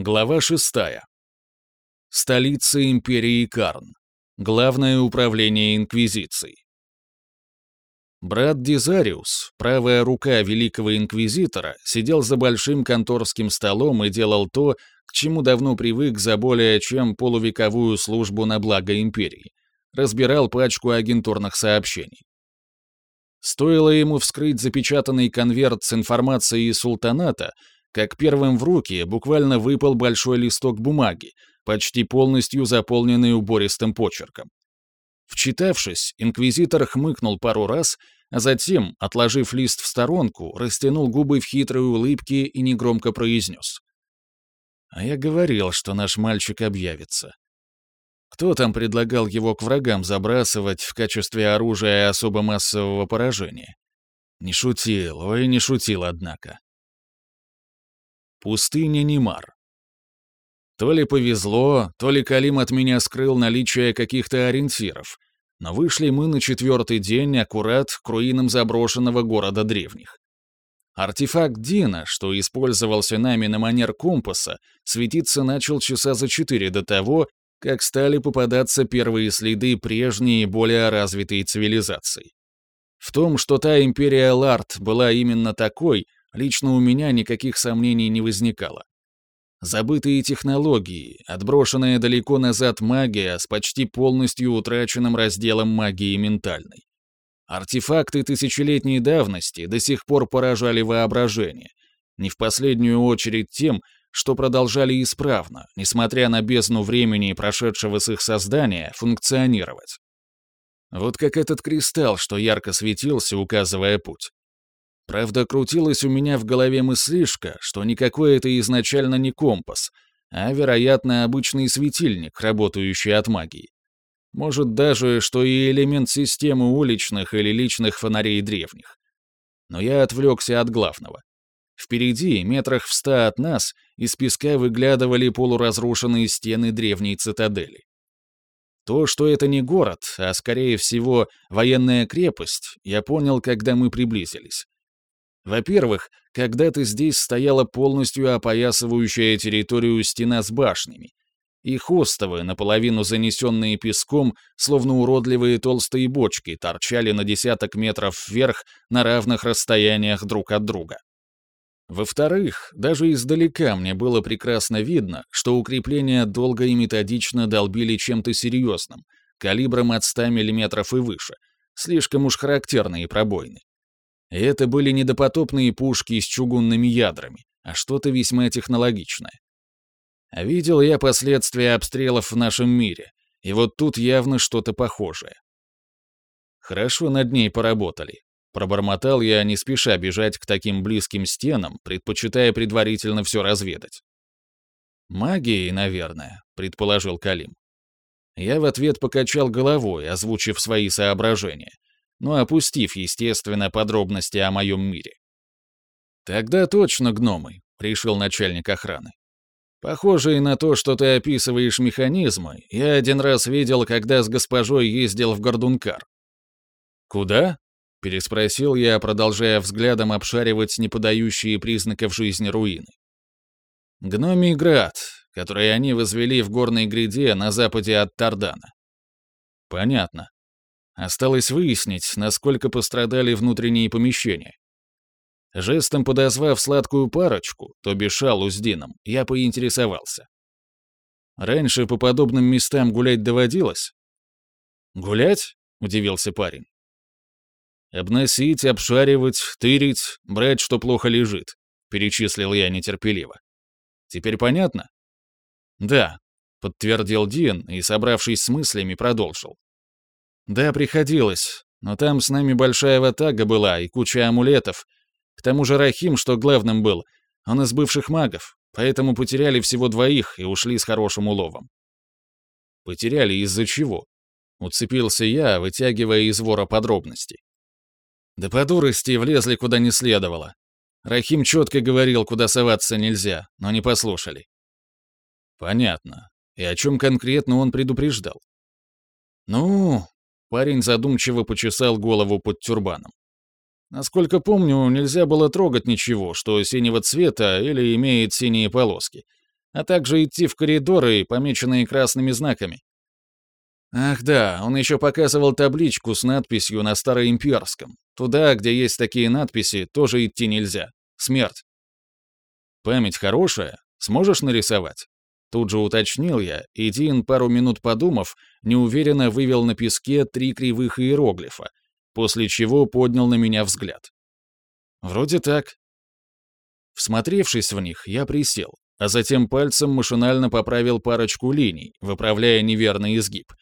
Глава 6. Столица империи Карн. Главное управление Инквизицией. Брат Дизариус, правая рука великого инквизитора, сидел за большим конторским столом и делал то, к чему давно привык за более чем полувековую службу на благо империи. Разбирал пачку агентурных сообщений. Стоило ему вскрыть запечатанный конверт с информацией султаната, как первым в руки буквально выпал большой листок бумаги, почти полностью заполненный убористым почерком. Вчитавшись, инквизитор хмыкнул пару раз, а затем, отложив лист в сторонку, растянул губы в хитрой улыбке и негромко произнес. «А я говорил, что наш мальчик объявится. Кто там предлагал его к врагам забрасывать в качестве оружия особо массового поражения? Не шутил, ой, не шутил, однако. Пустыня Немар. То ли повезло, то ли Калим от меня скрыл наличие каких-то ориентиров, но вышли мы на четвертый день аккурат к руинам заброшенного города древних. Артефакт Дина, что использовался нами на манер компаса, светиться начал часа за четыре до того, как стали попадаться первые следы прежней, более развитой цивилизации. В том, что та империя Ларт была именно такой, лично у меня никаких сомнений не возникало. Забытые технологии, отброшенная далеко назад магия с почти полностью утраченным разделом магии ментальной. Артефакты тысячелетней давности до сих пор поражали воображение, не в последнюю очередь тем, что продолжали исправно, несмотря на бездну времени, прошедшего с их создания, функционировать. Вот как этот кристалл, что ярко светился, указывая путь. Правда, крутилась у меня в голове мыслишка, что никакой это изначально не компас, а, вероятно, обычный светильник, работающий от магии. Может даже, что и элемент системы уличных или личных фонарей древних. Но я отвлекся от главного. Впереди, метрах в ста от нас, из песка выглядывали полуразрушенные стены древней цитадели. То, что это не город, а, скорее всего, военная крепость, я понял, когда мы приблизились. Во-первых, когда-то здесь стояла полностью опоясывающая территорию стена с башнями. Их остовы, наполовину занесенные песком, словно уродливые толстые бочки, торчали на десяток метров вверх на равных расстояниях друг от друга. Во-вторых, даже издалека мне было прекрасно видно, что укрепления долго и методично долбили чем-то серьезным, калибром от 100 мм и выше, слишком уж характерные пробоины. И это были не допотопные пушки с чугунными ядрами, а что-то весьма технологичное. А видел я последствия обстрелов в нашем мире, и вот тут явно что-то похожее. Хорошо над ней поработали. Пробормотал я, не спеша бежать к таким близким стенам, предпочитая предварительно все разведать. «Магией, наверное», — предположил Калим. Я в ответ покачал головой, озвучив свои соображения но опустив, естественно, подробности о моем мире. «Тогда точно гномы», — решил начальник охраны. «Похожие на то, что ты описываешь механизмы, я один раз видел, когда с госпожой ездил в Гордункар». «Куда?» — переспросил я, продолжая взглядом обшаривать неподающие признаков жизни руины. «Гномий град, который они возвели в горной гряде на западе от Тардана». «Понятно. Осталось выяснить, насколько пострадали внутренние помещения. Жестом подозвав сладкую парочку, то бишь Шалу с Дином, я поинтересовался. Раньше по подобным местам гулять доводилось? «Гулять?» — удивился парень. «Обносить, обшаривать, тырить, брать, что плохо лежит», — перечислил я нетерпеливо. «Теперь понятно?» «Да», — подтвердил Дин и, собравшись с мыслями, продолжил. «Да, приходилось. Но там с нами большая ватага была и куча амулетов. К тому же Рахим, что главным был, он из бывших магов, поэтому потеряли всего двоих и ушли с хорошим уловом». «Потеряли из-за чего?» Уцепился я, вытягивая из вора подробности. Да по дурости влезли куда не следовало. Рахим четко говорил, куда соваться нельзя, но не послушали. Понятно. И о чем конкретно он предупреждал? Ну, Парень задумчиво почесал голову под тюрбаном. Насколько помню, нельзя было трогать ничего, что синего цвета или имеет синие полоски. а также идти в коридоры, помеченные красными знаками. Ах да, он еще показывал табличку с надписью на староимперском. Туда, где есть такие надписи, тоже идти нельзя. Смерть. Память хорошая? Сможешь нарисовать? Тут же уточнил я, и Дин, пару минут подумав, неуверенно вывел на песке три кривых иероглифа, после чего поднял на меня взгляд. Вроде так. Всмотревшись в них, я присел, а затем пальцем машинально поправил парочку линий, выправляя неверный изгиб,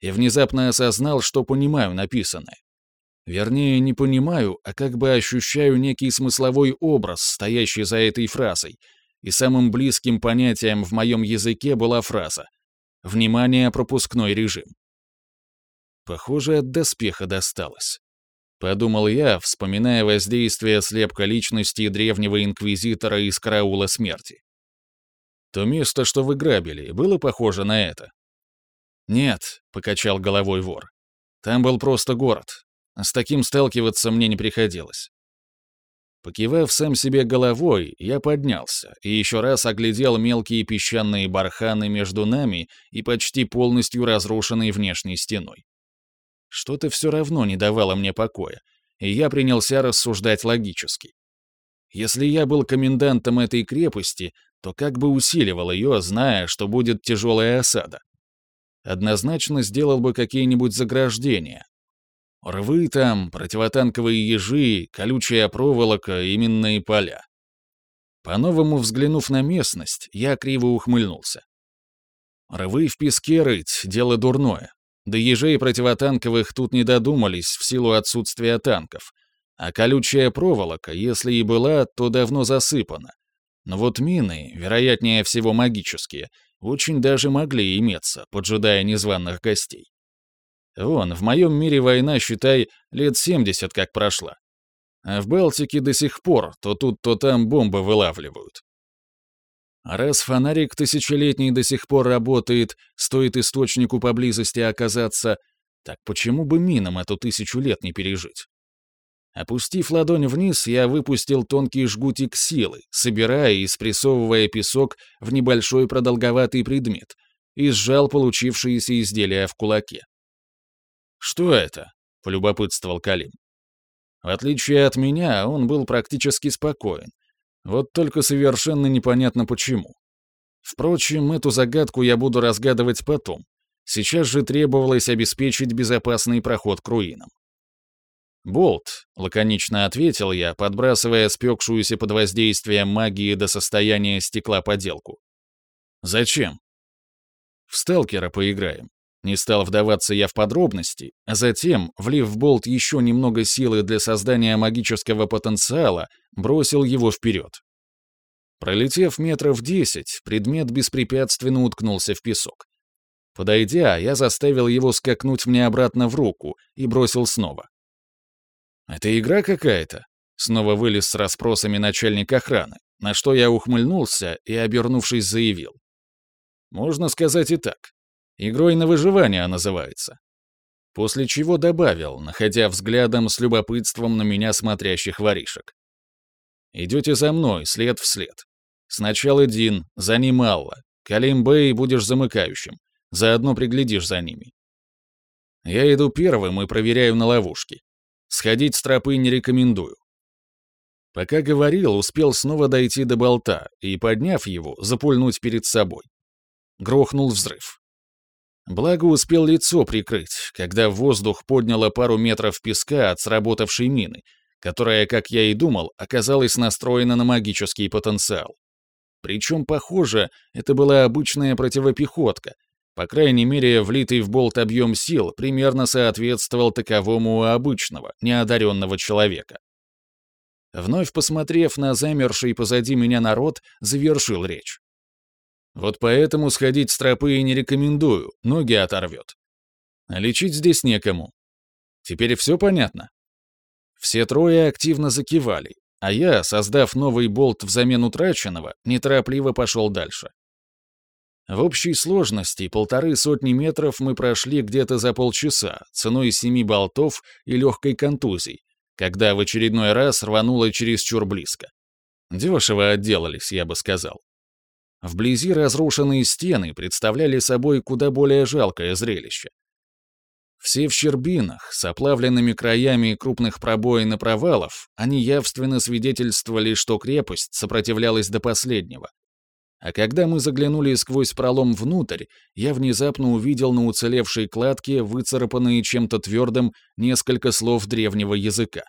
и внезапно осознал, что понимаю написанное. Вернее, не понимаю, а как бы ощущаю некий смысловой образ, стоящий за этой фразой, и самым близким понятием в моем языке была фраза «Внимание, пропускной режим». Похоже, от доспеха досталось. Подумал я, вспоминая воздействие слепка личности древнего инквизитора из караула смерти. То место, что вы грабили, было похоже на это? Нет, покачал головой вор. Там был просто город. С таким сталкиваться мне не приходилось. Покивав сам себе головой, я поднялся и еще раз оглядел мелкие песчаные барханы между нами и почти полностью разрушенной внешней стеной. Что-то все равно не давало мне покоя, и я принялся рассуждать логически. Если я был комендантом этой крепости, то как бы усиливал ее, зная, что будет тяжелая осада? Однозначно сделал бы какие-нибудь заграждения. Рвы там, противотанковые ежи, колючая проволока и минные поля. По-новому взглянув на местность, я криво ухмыльнулся. Рвы в песке рыть — дело дурное. До ежей противотанковых тут не додумались в силу отсутствия танков. А колючая проволока, если и была, то давно засыпана. Но вот мины, вероятнее всего магические, очень даже могли иметься, поджидая незваных гостей. Вон, в моем мире война, считай, лет 70 как прошла. А в Балтике до сих пор то тут, то там бомбы вылавливают. Раз фонарик тысячелетний до сих пор работает, стоит источнику поблизости оказаться, так почему бы минам эту тысячу лет не пережить? Опустив ладонь вниз, я выпустил тонкий жгутик силы, собирая и спрессовывая песок в небольшой продолговатый предмет, и сжал получившееся изделие в кулаке. «Что это?» — полюбопытствовал Калим. В отличие от меня, он был практически спокоен, вот только совершенно непонятно почему. Впрочем, эту загадку я буду разгадывать потом. Сейчас же требовалось обеспечить безопасный проход к руинам. «Болт», — лаконично ответил я, подбрасывая спекшуюся под воздействием магии до состояния стекла поделку. «Зачем?» «В сталкера поиграем». Не стал вдаваться я в подробности, а затем, влив в болт еще немного силы для создания магического потенциала, бросил его вперед. Пролетев метров десять, предмет беспрепятственно уткнулся в песок. Подойдя, я заставил его скакнуть мне обратно в руку и бросил снова. «Это игра какая-то?» Снова вылез с расспросами начальник охраны, на что я ухмыльнулся и, обернувшись, заявил. «Можно сказать и так. Игрой на выживание называется. После чего добавил, находя взглядом с любопытством на меня смотрящих воришек. «Идете за мной, след в след. Сначала Дин, за ним Алла. Калим Бэй будешь замыкающим. Заодно приглядишь за ними. Я иду первым и проверяю на ловушки. Сходить с тропы не рекомендую. Пока говорил, успел снова дойти до болта и, подняв его, запульнуть перед собой. Грохнул взрыв. Благо успел лицо прикрыть, когда в воздух подняло пару метров песка от сработавшей мины, которая, как я и думал, оказалась настроена на магический потенциал. Причем, похоже, это была обычная противопехотка. По крайней мере, влитый в болт объем сил примерно соответствовал таковому обычного, неодаренного человека. Вновь посмотрев на замерший позади меня народ, завершил речь. Вот поэтому сходить с тропы и не рекомендую, ноги оторвет. А лечить здесь некому. Теперь все понятно? Все трое активно закивали, а я, создав новый болт взамен утраченного, неторопливо пошел дальше. В общей сложности полторы сотни метров мы прошли где-то за полчаса, ценой семи болтов и легкой контузии, когда в очередной раз рвануло чересчур близко. Дешево отделались, я бы сказал. Вблизи разрушенные стены представляли собой куда более жалкое зрелище. Все в щербинах, с оплавленными краями крупных пробоин и провалов, они явственно свидетельствовали, что крепость сопротивлялась до последнего. А когда мы заглянули сквозь пролом внутрь, я внезапно увидел на уцелевшей кладке выцарапанные чем-то твердым несколько слов древнего языка.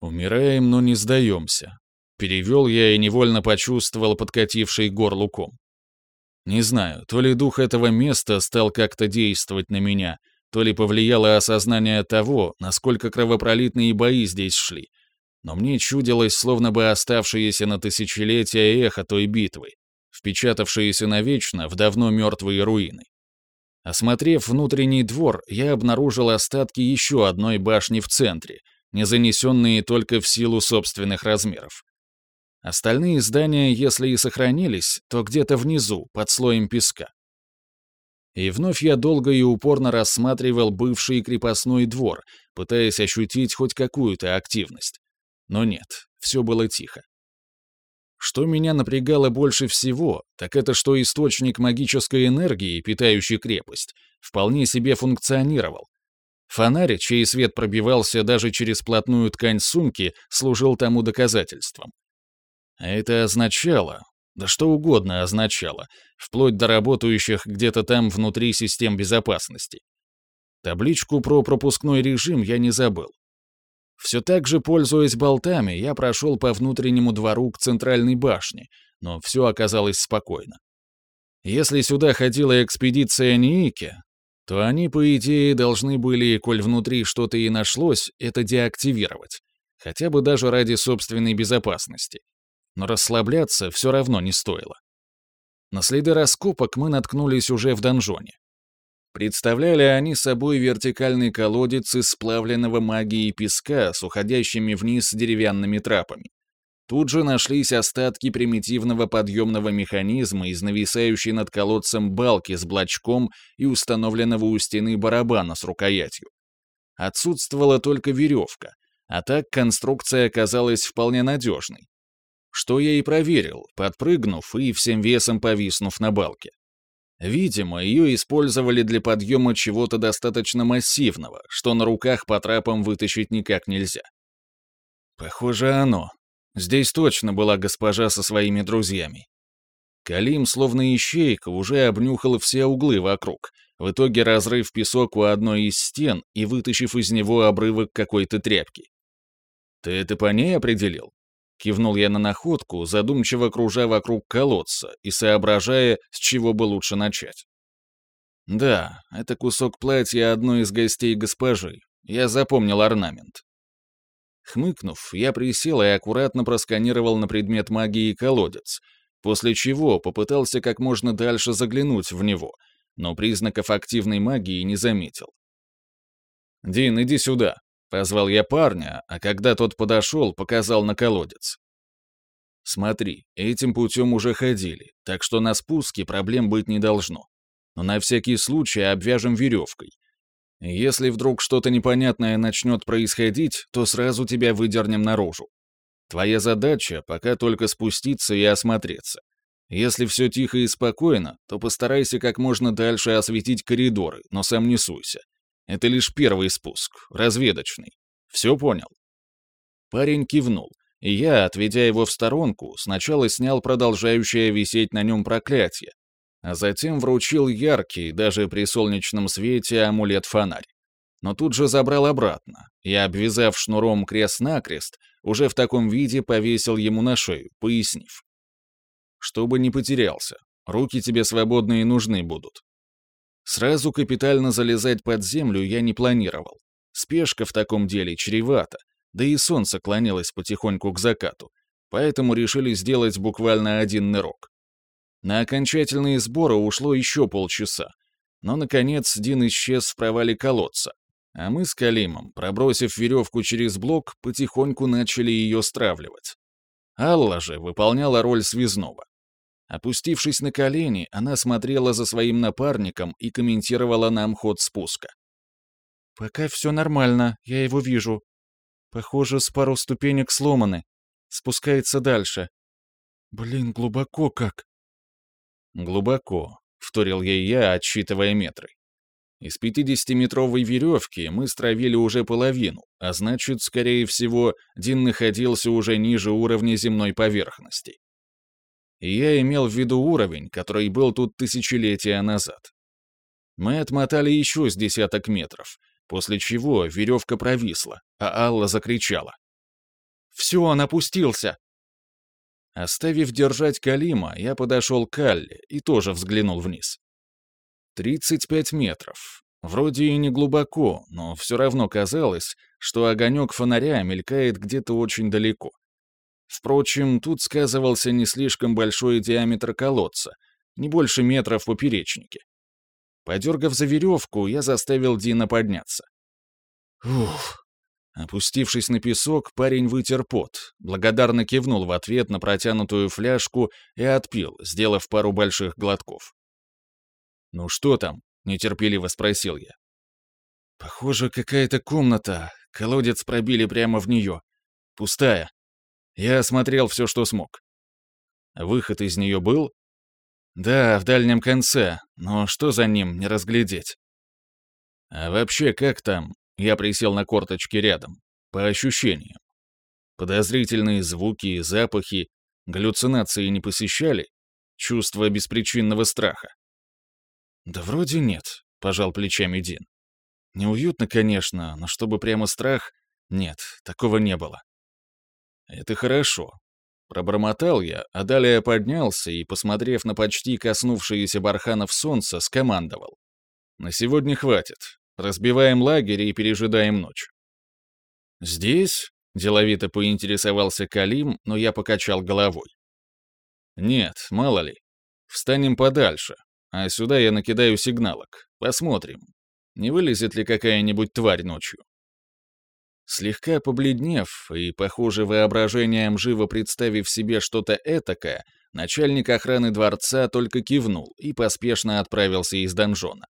«Умираем, но не сдаемся», — перевел я и невольно почувствовал подкативший горлу ком. Не знаю, то ли дух этого места стал как-то действовать на меня, то ли повлияло осознание того, насколько кровопролитные бои здесь шли, но мне чудилось, словно бы оставшееся на тысячелетия эхо той битвы, впечатавшиеся навечно в давно мертвые руины. Осмотрев внутренний двор, я обнаружил остатки еще одной башни в центре, не занесенные только в силу собственных размеров. Остальные здания, если и сохранились, то где-то внизу, под слоем песка. И вновь я долго и упорно рассматривал бывший крепостной двор, пытаясь ощутить хоть какую-то активность. Но нет, все было тихо. Что меня напрягало больше всего, так это что источник магической энергии, питающий крепость, вполне себе функционировал. Фонарь, чей свет пробивался даже через плотную ткань сумки, служил тому доказательством. Это означало, да что угодно означало, вплоть до работающих где-то там внутри систем безопасности. Табличку про пропускной режим я не забыл. Все так же, пользуясь болтами, я прошел по внутреннему двору к центральной башне, но все оказалось спокойно. Если сюда ходила экспедиция Ники, то они, по идее, должны были, коль внутри что-то и нашлось, это деактивировать. Хотя бы даже ради собственной безопасности но расслабляться все равно не стоило. На следы раскопок мы наткнулись уже в донжоне. Представляли они собой вертикальный колодец из сплавленного магии песка с уходящими вниз деревянными трапами. Тут же нашлись остатки примитивного подъемного механизма из нависающей над колодцем балки с блочком и установленного у стены барабана с рукоятью. Отсутствовала только веревка, а так конструкция оказалась вполне надежной что я и проверил, подпрыгнув и всем весом повиснув на балке. Видимо, ее использовали для подъема чего-то достаточно массивного, что на руках по трапам вытащить никак нельзя. Похоже, оно. Здесь точно была госпожа со своими друзьями. Калим, словно ищейка, уже обнюхал все углы вокруг, в итоге разрыв песок у одной из стен и вытащив из него обрывок какой-то тряпки. «Ты это по ней определил?» Кивнул я на находку, задумчиво кружа вокруг колодца и соображая, с чего бы лучше начать. Да, это кусок платья одной из гостей госпожи. Я запомнил орнамент. Хмыкнув, я присел и аккуратно просканировал на предмет магии колодец, после чего попытался как можно дальше заглянуть в него, но признаков активной магии не заметил. «Дин, иди сюда», Позвал я парня, а когда тот подошел, показал на колодец. Смотри, этим путем уже ходили, так что на спуске проблем быть не должно. Но на всякий случай обвяжем веревкой. Если вдруг что-то непонятное начнет происходить, то сразу тебя выдернем наружу. Твоя задача пока только спуститься и осмотреться. Если все тихо и спокойно, то постарайся как можно дальше осветить коридоры, но сам не суйся. Это лишь первый спуск, разведочный. Все понял?» Парень кивнул, и я, отведя его в сторонку, сначала снял продолжающее висеть на нем проклятие, а затем вручил яркий, даже при солнечном свете, амулет-фонарь. Но тут же забрал обратно и, обвязав шнуром крест-накрест, уже в таком виде повесил ему на шею, пояснив. «Чтобы не потерялся, руки тебе свободные нужны будут. Сразу капитально залезать под землю я не планировал. Спешка в таком деле чревата, да и солнце клонилось потихоньку к закату, поэтому решили сделать буквально один нырок. На окончательные сборы ушло еще полчаса, но, наконец, Дин исчез в провале колодца, а мы с Калимом, пробросив веревку через блок, потихоньку начали ее стравливать. Алла же выполняла роль связного. Опустившись на колени, она смотрела за своим напарником и комментировала нам ход спуска. «Пока все нормально, я его вижу. Похоже, с пару ступенек сломаны. Спускается дальше. Блин, глубоко как. «Глубоко», — вторил ей я, отсчитывая метры. Из 50-метровой веревки мы стравили уже половину, а значит, скорее всего, Дин находился уже ниже уровня земной поверхности. И я имел в виду уровень, который был тут тысячелетия назад. Мы отмотали еще с десяток метров, после чего веревка провисла, а Алла закричала. «Все, он опустился!» Оставив держать Калима, я подошел к Алле и тоже взглянул вниз. 35 метров. Вроде и не глубоко, но все равно казалось, что огонек фонаря мелькает где-то очень далеко. Впрочем, тут сказывался не слишком большой диаметр колодца, не больше метра в поперечнике. Подергав за веревку, я заставил Дина подняться. Ух! Опустившись на песок, парень вытер пот, благодарно кивнул в ответ на протянутую фляжку и отпил, сделав пару больших глотков. «Ну что там?» — нетерпеливо спросил я. «Похоже, какая-то комната. Колодец пробили прямо в нее. Пустая. Я осмотрел все, что смог. Выход из нее был? Да, в дальнем конце, но что за ним, не разглядеть. А вообще, как там? Я присел на корточки рядом. По ощущениям. Подозрительные звуки, запахи, галлюцинации не посещали? Чувство беспричинного страха? «Да вроде нет», — пожал плечами Дин. «Неуютно, конечно, но чтобы прямо страх... Нет, такого не было». «Это хорошо». Пробормотал я, а далее поднялся и, посмотрев на почти коснувшиеся барханов солнца, скомандовал. «На сегодня хватит. Разбиваем лагерь и пережидаем ночь». «Здесь?» — деловито поинтересовался Калим, но я покачал головой. «Нет, мало ли. Встанем подальше, а сюда я накидаю сигналок. Посмотрим, не вылезет ли какая-нибудь тварь ночью. Слегка побледнев и, похоже, воображением живо представив себе что-то этакое, начальник охраны дворца только кивнул и поспешно отправился из донжона.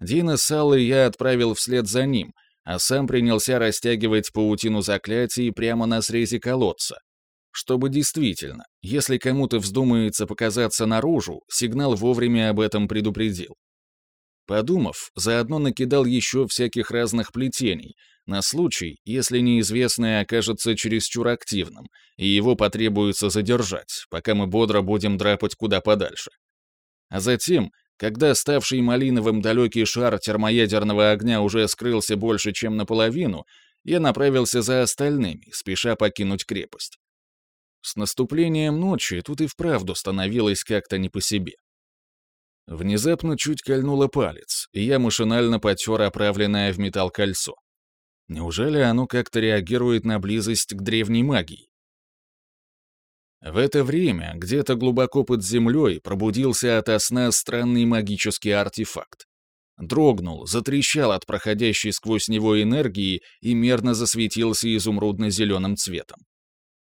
Дина с Аллой я отправил вслед за ним, а сам принялся растягивать паутину заклятий прямо на срезе колодца, чтобы действительно, если кому-то вздумается показаться наружу, сигнал вовремя об этом предупредил. Подумав, заодно накидал еще всяких разных плетений, на случай, если неизвестное окажется чересчур активным, и его потребуется задержать, пока мы бодро будем драпать куда подальше. А затем, когда ставший малиновым далекий шар термоядерного огня уже скрылся больше, чем наполовину, я направился за остальными, спеша покинуть крепость. С наступлением ночи тут и вправду становилось как-то не по себе. Внезапно чуть кольнуло палец, и я машинально потер оправленное в металл кольцо. Неужели оно как-то реагирует на близость к древней магии? В это время где-то глубоко под землей пробудился ото сна странный магический артефакт. Дрогнул, затрещал от проходящей сквозь него энергии и мерно засветился изумрудно-зеленым цветом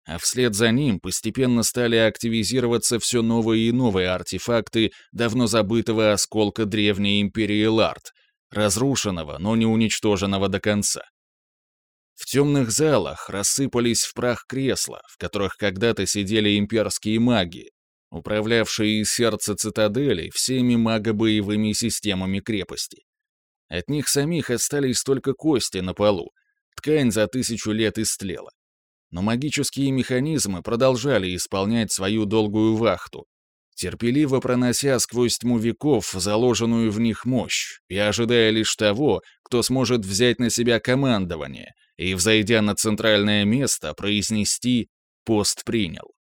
а вслед за ним постепенно стали активизироваться все новые и новые артефакты давно забытого осколка древней империи Ларт, разрушенного, но не уничтоженного до конца. В темных залах рассыпались в прах кресла, в которых когда-то сидели имперские маги, управлявшие из сердца цитадели всеми магобоевыми системами крепости. От них самих остались только кости на полу, ткань за тысячу лет истлела но магические механизмы продолжали исполнять свою долгую вахту, терпеливо пронося сквозь тьму веков заложенную в них мощь и ожидая лишь того, кто сможет взять на себя командование и, взойдя на центральное место, произнести «пост принял».